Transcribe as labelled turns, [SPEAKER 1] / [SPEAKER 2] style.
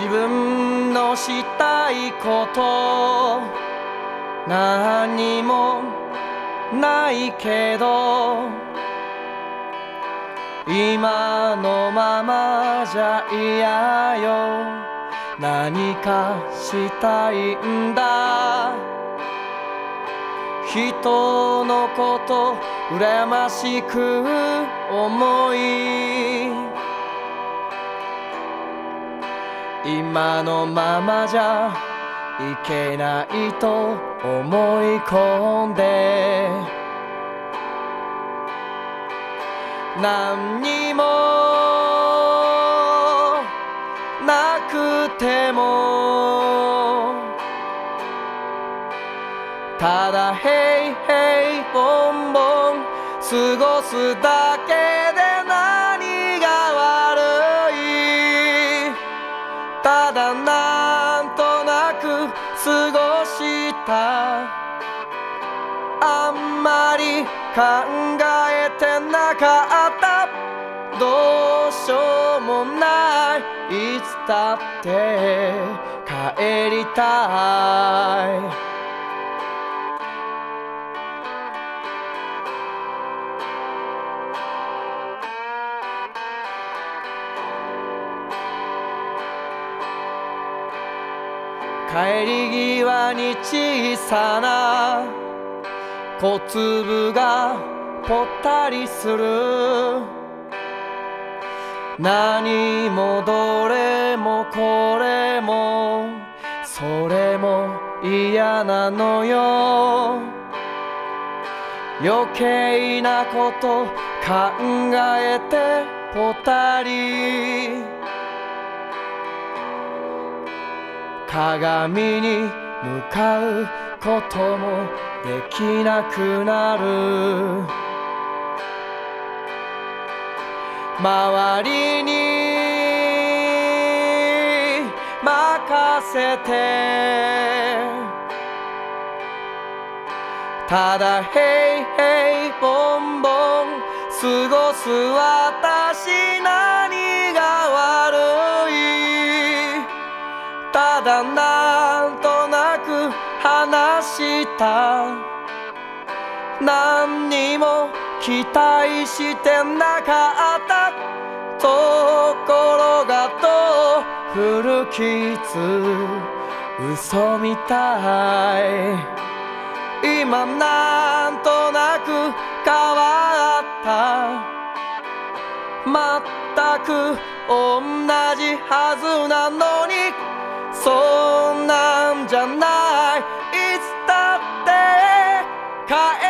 [SPEAKER 1] 自分のしたいこと。何もないけど。今のままじゃ嫌よ。何かしたいんだ。人のこと羨ましく思い。今のままじゃいけないと思い込んで。何にもなくても。ただヘイヘイボンボン過ごすだけ。なんとなく過ごした。あんまり考えてなかった。どうしようもない。いつだって帰りたい。帰り際に小さな小粒がぽったりする。何もどれもこれもそれも嫌なのよ。余計なこと考えてぽったり。鏡に向かうこともできなくなる。周りに任せて。ただヘイヘイボンボン過ごす私何ただなんとなく話した何にも期待してなかったところがと古傷嘘みたい。今なんとなく変わった。全く同じはずなのに。そんなんじゃない。いつだって帰